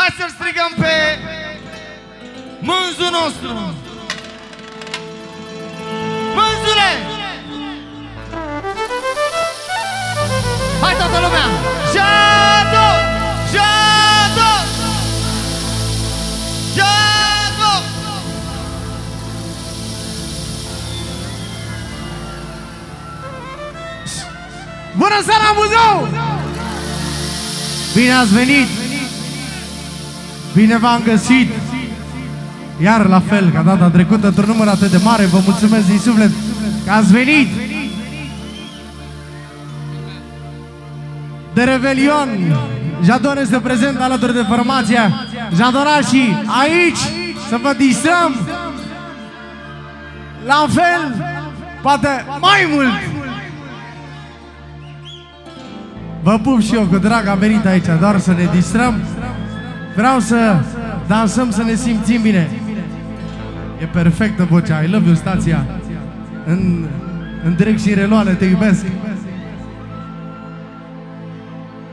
Hai să-l strigăm pe mânzul nostru. Mânzule! Hai toată lumea! Jado! Jado! Jado! Bună seara, Buzău! Bine ați venit! Bine v-am găsit! Iar la fel ca data trecută, într-un număr atât de mare, vă mulțumesc din suflet că ați venit! De Revelion, Jadon este prezent alături de formația Jadorașii aici să vă distrăm la fel, poate mai mult Vă pup și eu cu drag, am venit aici doar să ne distrăm. Vreau să dansăm, să ne simțim bine. E perfectă vocea, I love you, stația. În, în direct și în reloane, te iubesc.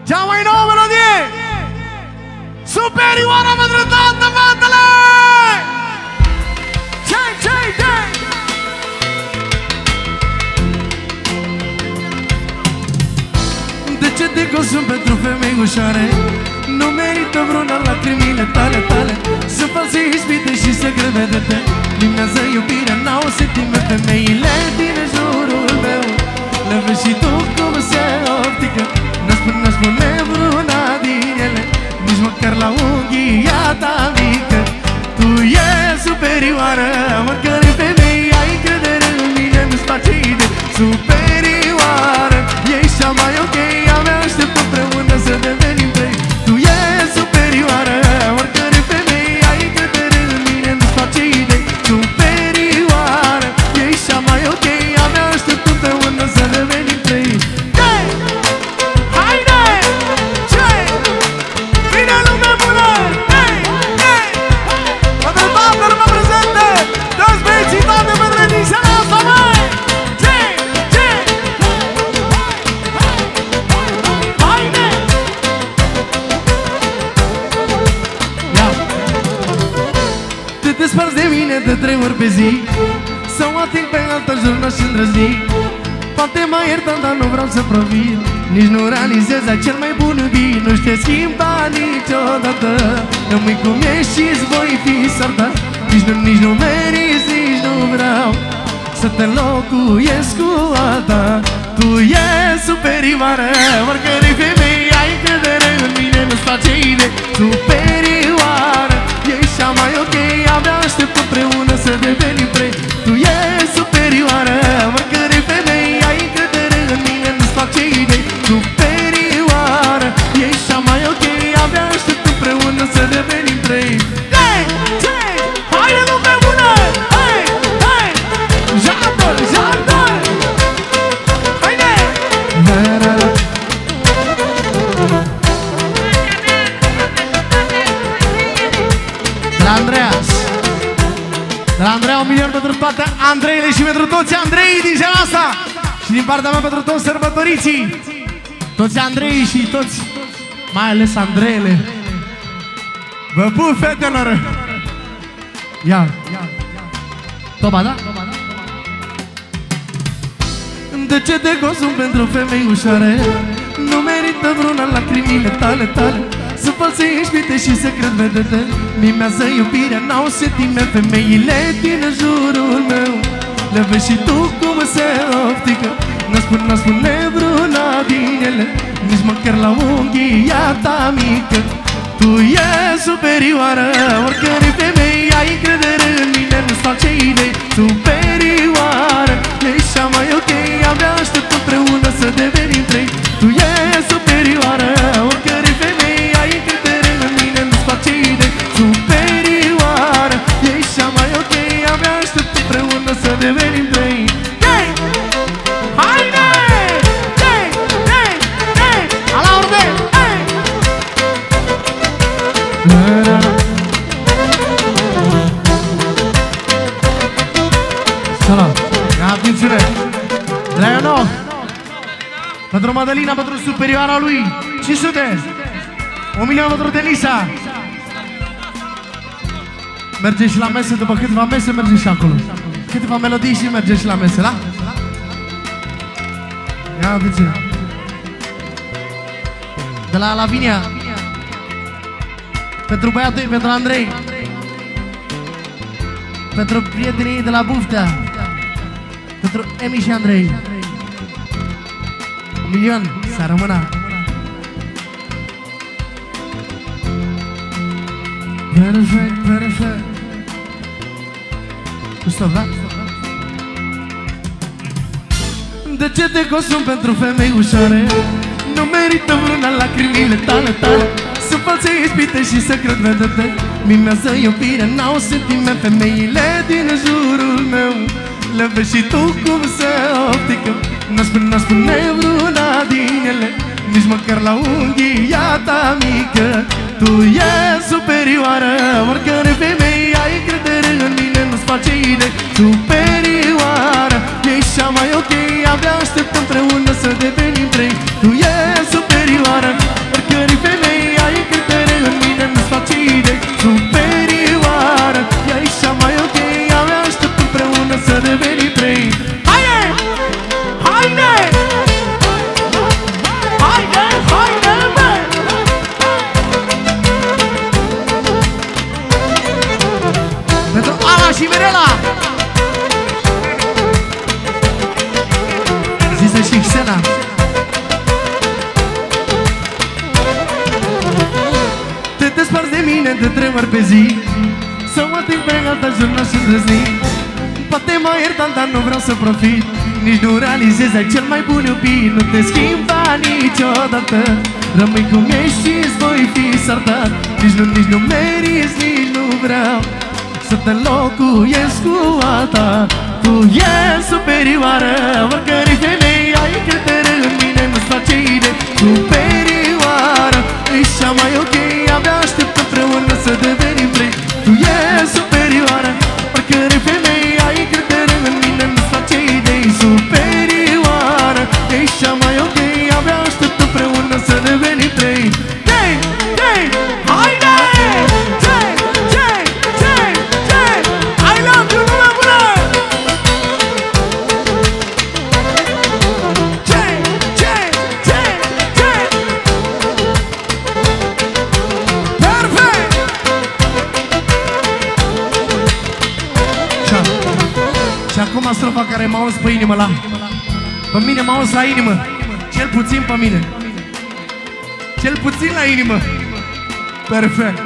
Cea mai nouă melodie! Superioară pentru toată fetele! Ce, ce, ce? De ce te consum pentru femei ușoare? Nu merită vreuna lacrimile tale, tale. Să false ispite și să crevedete Limează iubirea, n-au sentime Femeile din jurul meu Le vezi și tu cum se optică. N-aș spune, n-aș spune vreuna din ele Nici măcar la unghia ta mică. Tu e superioară Oricare femei ai încredere în mine Nu-ți face idee Superioară. Ești cea mai ok ori pe zi. Să o ating pe altă jur n-aș îndrăzni Poate mă iertăm, dar nu vreau să provin. Nici nu realizez acel mai bun vin. Nu te schimba niciodată. Rămâi cum ești și-ți voi fi sortă. Nici nu, nici nu meriți, nici nu vreau Să te locuiesc cu alta. Tu e superioară Oricărei Andreile și pentru toți Andrei din seara asta. Și din partea mea pentru toți sărbătoriții. Toți Andrei și toți Mai ales Andreele. Vă pup, fetelor Ia. Toba, da? De ce te consum pentru femei ușoare? Nu merită vreuna lacrimile tale, tale. Să false ispite și să cred vedete. Mimează iubirea, n-au sentime Femeile din jurul meu Le vezi și tu cum se optică. N-a spune, n-a spune vreuna din ele Nici măcar la unghia ta mică Tu e superioară Oricare Pentru Madalina, pentru superioara lui 500 Un milion pentru Denisa Merge și la mese, după câteva mese merge și acolo. Câteva melodii și merge și la mese, da? Ia uite De la Lavinia. Pentru băiatul ei, pentru Andrei. Pentru prietenii de la Buftea. Pentru Emi și Andrei. Un milion, să rămână. Perfect, perfect. Gustav, da? De ce te consum pentru femei ușoare? Nu merită vreuna lacrimile tale, tale Să față ispite și să cred vedete Mimează iubire, n-au sentiment Femeile din jurul meu Le vezi și tu cum se optică N-a spune, n-a spune vreuna din ele Nici măcar la unghia ta mică Tu e superioară. Oricare femei ai încredere în mine Nu-ți face idei Superioară. Ești cea mai ok Abia aștept împreună să devenim trei. Tu e superioară Oricare femei Zise și Xena Te desparți de mine de trei ori pe zi. Să mă ating pe alta jur n-aș îndrăzni Poate mă iertam, dar nu vreau să profit. Nici nu realizez, ai cel mai bun iubit. Nu te schimba niciodată. Rămâi cum ești și îți voi fi sartat. Nici nu, nici nu meriți, nici nu vreau Să te locuiesc cu alta. Tu ești superioară Oricare femei ai încredere în mine Nu-ți face idei Superioară Ești cea mai ok Abia aștept împreună să devenim trei acum strofa care m-a auzit pe inimă la Pe mine m-a auzit la inimă. Cel puțin pe mine. Cel puțin la inimă. Perfect.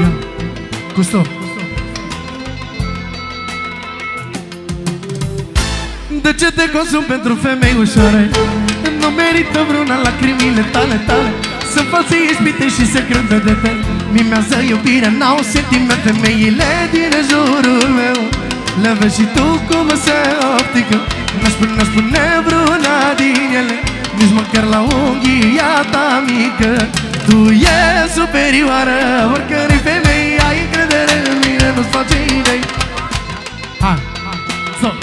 Ia, cu stop. De ce te consum pentru femei ușoare? Nu merită vreuna lacrimile tale, tale. Să față ispite și să cred vedete Mimează iubirea, n-au sentiment Femeile din jurul meu Le vezi și tu cum se optică. N-aș spune, n-aș spune vreuna din ele Nici măcar la unghia ta mică. Tu e superioară Oricărei femei ai încredere în mine Nu-ți face idei. Hai, stop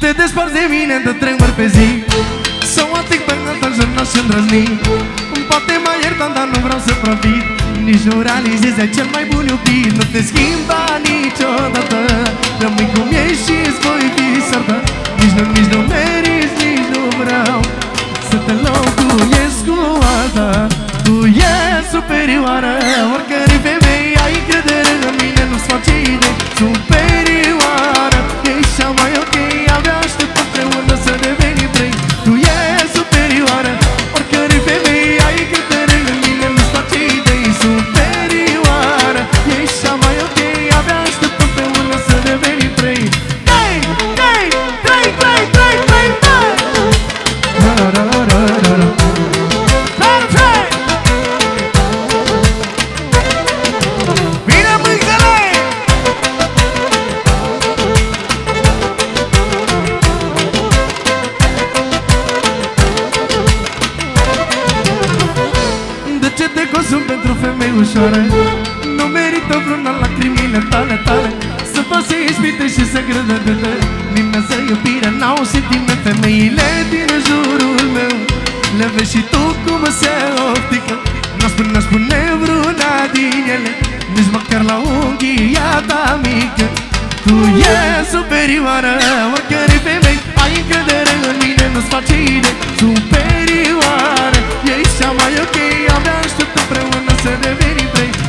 te desparți de mine de trei ori pe zi. Să o ating pe alta și n-aș îndrăzni. Poate mai iertam, dar nu vreau să profit Nici nu realizezi, ai cel mai bun iubit. Nu te schimba niciodată. Rămâi cum ești și îți voi fi sărtă Nici nu, nici nu meriți, nici nu vreau Să te locuiesc cu alta. Tu ești superioară. Oricare femei ai încredere în mine Nu-ți face idei Superioară. Ești cea mai ok Abia aștept împreună să devenim trei. Tu ești ușoare? Nu merită vreuna lacrimile tale, tale. Să faci ispite și să credă de te. Mimează iubirea, n-au sentiment Femeile din jurul meu Le vezi și tu cum se optică. N-aș spune, n-aș spune vreuna din ele Nici măcar la unghia ta mică Tu e superioară Oricare femei. Ai încredere în mine Nu-ți face idei Superioară. Ești cea mai ok Abia aștept împreună Sen de beni bey